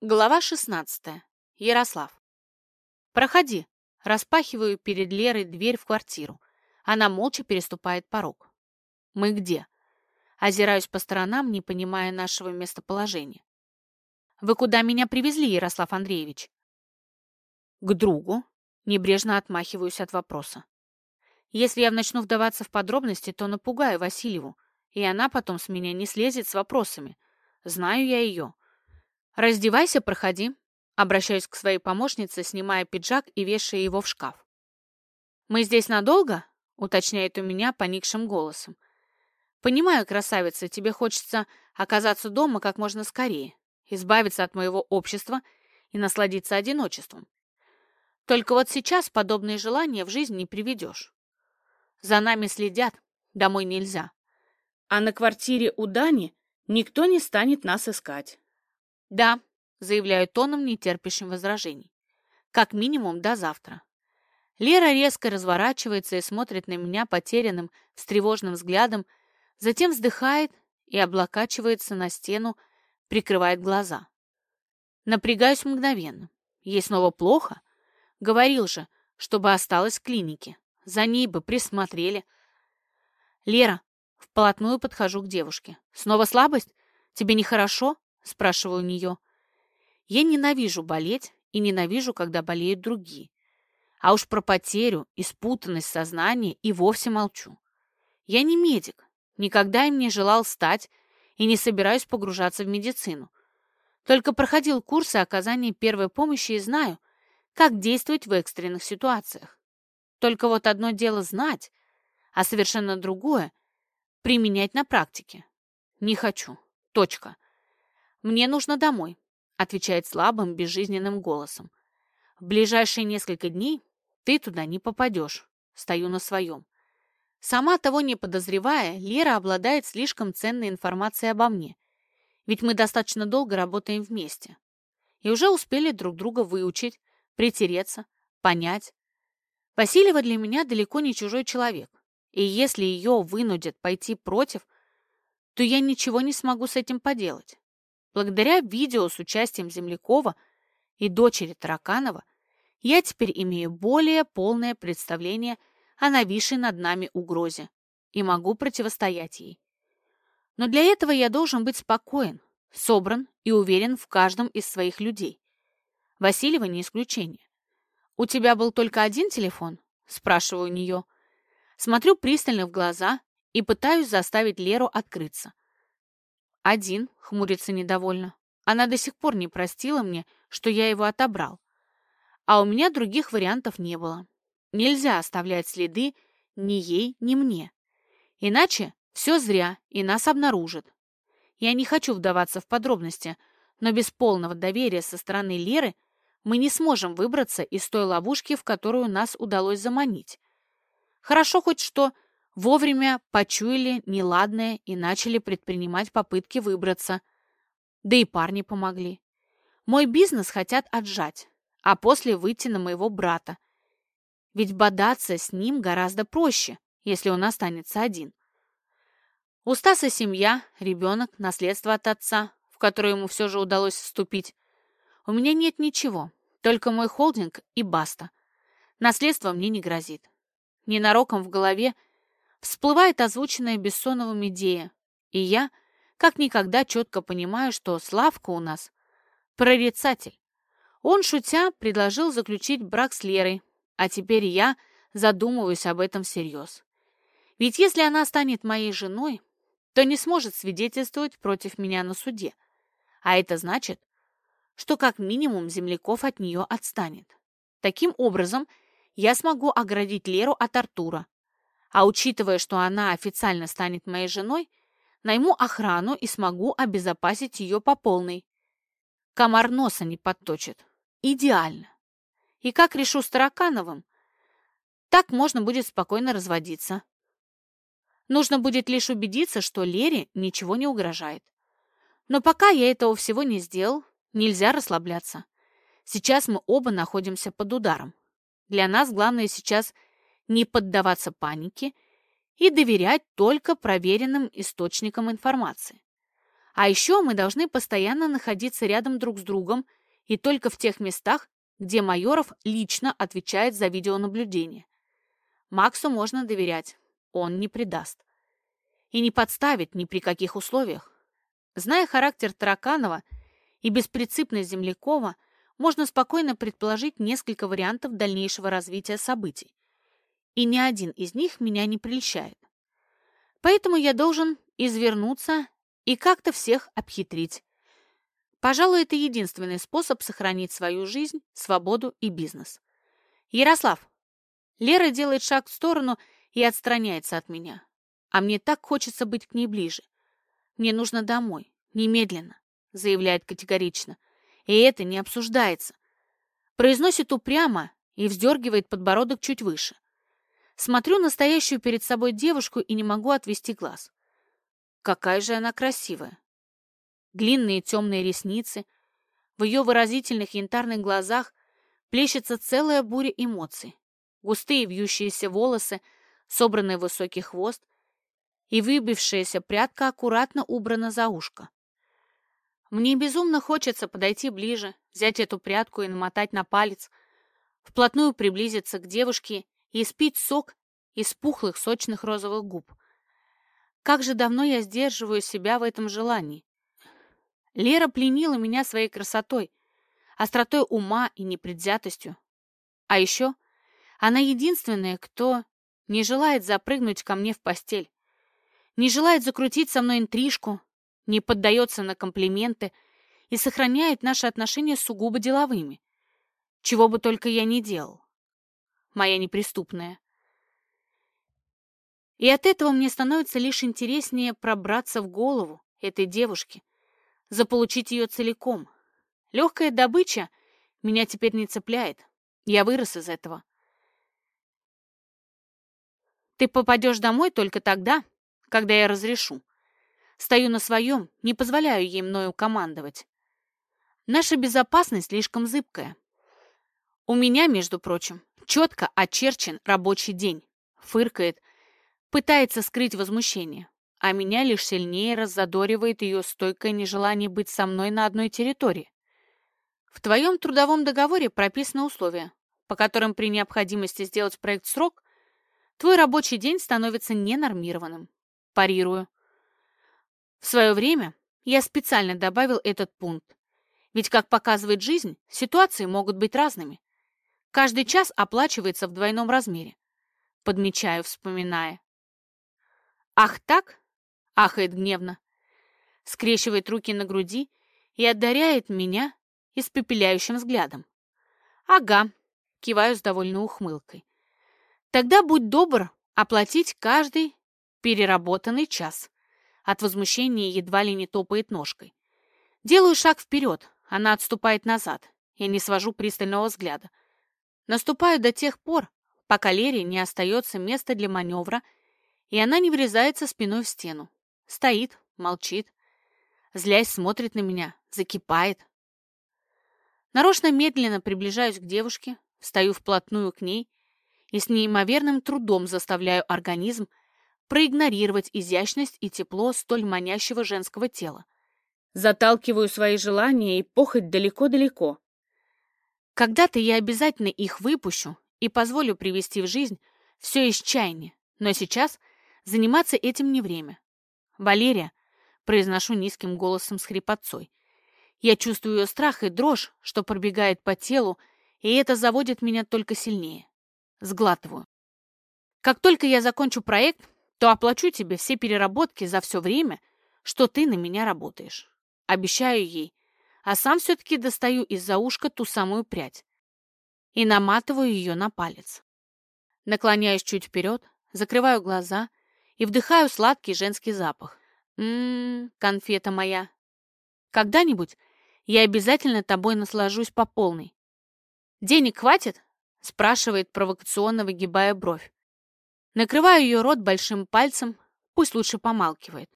Глава 16. Ярослав. «Проходи». Распахиваю перед Лерой дверь в квартиру. Она молча переступает порог. «Мы где?» Озираюсь по сторонам, не понимая нашего местоположения. «Вы куда меня привезли, Ярослав Андреевич?» «К другу». Небрежно отмахиваюсь от вопроса. Если я начну вдаваться в подробности, то напугаю Васильеву, и она потом с меня не слезет с вопросами. Знаю я ее. «Раздевайся, проходи», — обращаюсь к своей помощнице, снимая пиджак и вешая его в шкаф. «Мы здесь надолго?» — уточняет у меня поникшим голосом. «Понимаю, красавица, тебе хочется оказаться дома как можно скорее, избавиться от моего общества и насладиться одиночеством. Только вот сейчас подобные желания в жизнь не приведешь. За нами следят, домой нельзя. А на квартире у Дани никто не станет нас искать. «Да», — заявляю тоном, не терпящим возражений. «Как минимум до завтра». Лера резко разворачивается и смотрит на меня потерянным, встревоженным взглядом, затем вздыхает и облокачивается на стену, прикрывает глаза. Напрягаюсь мгновенно. Ей снова плохо? Говорил же, чтобы осталась в клинике. За ней бы присмотрели. Лера, вплотную подхожу к девушке. Снова слабость? Тебе нехорошо? Спрашиваю у нее. Я ненавижу болеть и ненавижу, когда болеют другие. А уж про потерю и спутанность сознания и вовсе молчу. Я не медик, никогда им не желал стать и не собираюсь погружаться в медицину. Только проходил курсы оказания первой помощи и знаю, как действовать в экстренных ситуациях. Только вот одно дело знать, а совершенно другое — применять на практике. Не хочу. Точка. «Мне нужно домой», — отвечает слабым, безжизненным голосом. «В ближайшие несколько дней ты туда не попадешь». Стою на своем. Сама того не подозревая, Лера обладает слишком ценной информацией обо мне. Ведь мы достаточно долго работаем вместе. И уже успели друг друга выучить, притереться, понять. Васильева для меня далеко не чужой человек. И если ее вынудят пойти против, то я ничего не смогу с этим поделать. Благодаря видео с участием Землякова и дочери Тараканова я теперь имею более полное представление о нависшей над нами угрозе и могу противостоять ей. Но для этого я должен быть спокоен, собран и уверен в каждом из своих людей. Васильева не исключение. «У тебя был только один телефон?» – спрашиваю у нее. Смотрю пристально в глаза и пытаюсь заставить Леру открыться. «Один», — хмурится недовольно. Она до сих пор не простила мне, что я его отобрал. А у меня других вариантов не было. Нельзя оставлять следы ни ей, ни мне. Иначе все зря, и нас обнаружат. Я не хочу вдаваться в подробности, но без полного доверия со стороны Леры мы не сможем выбраться из той ловушки, в которую нас удалось заманить. Хорошо хоть что Вовремя почуяли неладное и начали предпринимать попытки выбраться. Да и парни помогли. Мой бизнес хотят отжать, а после выйти на моего брата. Ведь бодаться с ним гораздо проще, если он останется один. У Стаса семья, ребенок, наследство от отца, в которое ему все же удалось вступить. У меня нет ничего, только мой холдинг и баста. Наследство мне не грозит. Ненароком в голове – всплывает озвученная Бессоновым идея, и я как никогда четко понимаю, что Славка у нас прорицатель. Он, шутя, предложил заключить брак с Лерой, а теперь я задумываюсь об этом всерьез. Ведь если она станет моей женой, то не сможет свидетельствовать против меня на суде. А это значит, что как минимум земляков от нее отстанет. Таким образом, я смогу оградить Леру от Артура, а учитывая, что она официально станет моей женой, найму охрану и смогу обезопасить ее по полной. Комар носа не подточит. Идеально. И как решу с Таракановым, так можно будет спокойно разводиться. Нужно будет лишь убедиться, что Лере ничего не угрожает. Но пока я этого всего не сделал, нельзя расслабляться. Сейчас мы оба находимся под ударом. Для нас главное сейчас – не поддаваться панике и доверять только проверенным источникам информации. А еще мы должны постоянно находиться рядом друг с другом и только в тех местах, где Майоров лично отвечает за видеонаблюдение. Максу можно доверять, он не предаст. И не подставит ни при каких условиях. Зная характер Тараканова и беспринципность Землякова, можно спокойно предположить несколько вариантов дальнейшего развития событий. И ни один из них меня не прельщает. Поэтому я должен извернуться и как-то всех обхитрить. Пожалуй, это единственный способ сохранить свою жизнь, свободу и бизнес. Ярослав. Лера делает шаг в сторону и отстраняется от меня. А мне так хочется быть к ней ближе. Мне нужно домой. Немедленно, заявляет категорично. И это не обсуждается. Произносит упрямо и вздергивает подбородок чуть выше. Смотрю на стоящую перед собой девушку и не могу отвести глаз. Какая же она красивая. Длинные темные ресницы. В ее выразительных янтарных глазах плещется целая буря эмоций. Густые вьющиеся волосы, собранный высокий хвост и выбившаяся прядка аккуратно убрана за ушко. Мне безумно хочется подойти ближе, взять эту прядку и намотать на палец, вплотную приблизиться к девушке и спить сок из пухлых сочных розовых губ. Как же давно я сдерживаю себя в этом желании. Лера пленила меня своей красотой, остротой ума и непредвзятостью. А еще она единственная, кто не желает запрыгнуть ко мне в постель, не желает закрутить со мной интрижку, не поддается на комплименты и сохраняет наши отношения сугубо деловыми. Чего бы только я ни делал моя неприступная. И от этого мне становится лишь интереснее пробраться в голову этой девушки, заполучить ее целиком. Легкая добыча меня теперь не цепляет. Я вырос из этого. Ты попадешь домой только тогда, когда я разрешу. Стою на своем, не позволяю ей мною командовать. Наша безопасность слишком зыбкая. У меня, между прочим, четко очерчен рабочий день. Фыркает, пытается скрыть возмущение, а меня лишь сильнее раззадоривает ее стойкое нежелание быть со мной на одной территории. В твоем трудовом договоре прописано условие, по которым при необходимости сделать проект срок, твой рабочий день становится ненормированным. Парирую. В свое время я специально добавил этот пункт, ведь, как показывает жизнь, ситуации могут быть разными. Каждый час оплачивается в двойном размере. Подмечаю, вспоминая. «Ах так?» — ахает гневно. Скрещивает руки на груди и одаряет меня испепеляющим взглядом. «Ага», — киваю с довольной ухмылкой. «Тогда будь добр оплатить каждый переработанный час». От возмущения едва ли не топает ножкой. Делаю шаг вперед, она отступает назад. Я не свожу пристального взгляда. Наступаю до тех пор, пока Лере не остается места для маневра, и она не врезается спиной в стену. Стоит, молчит. Злясь смотрит на меня, закипает. Нарочно медленно приближаюсь к девушке, встаю вплотную к ней и с неимоверным трудом заставляю организм проигнорировать изящность и тепло столь манящего женского тела. Заталкиваю свои желания и похоть далеко-далеко, когда-то я обязательно их выпущу и позволю привести в жизнь все из чаяния, но сейчас заниматься этим не время. Валерия, произношу низким голосом с хрипотцой. Я чувствую ее страх и дрожь, что пробегает по телу, и это заводит меня только сильнее. Сглатываю. Как только я закончу проект, то оплачу тебе все переработки за все время, что ты на меня работаешь. Обещаю ей, а сам все-таки достаю из-за ушка ту самую прядь и наматываю ее на палец. Наклоняюсь чуть вперед, закрываю глаза и вдыхаю сладкий женский запах. Ммм, конфета моя. Когда-нибудь я обязательно тобой наслажусь по полной. Денег хватит? спрашивает провокационно выгибая бровь. Накрываю ее рот большим пальцем, пусть лучше помалкивает.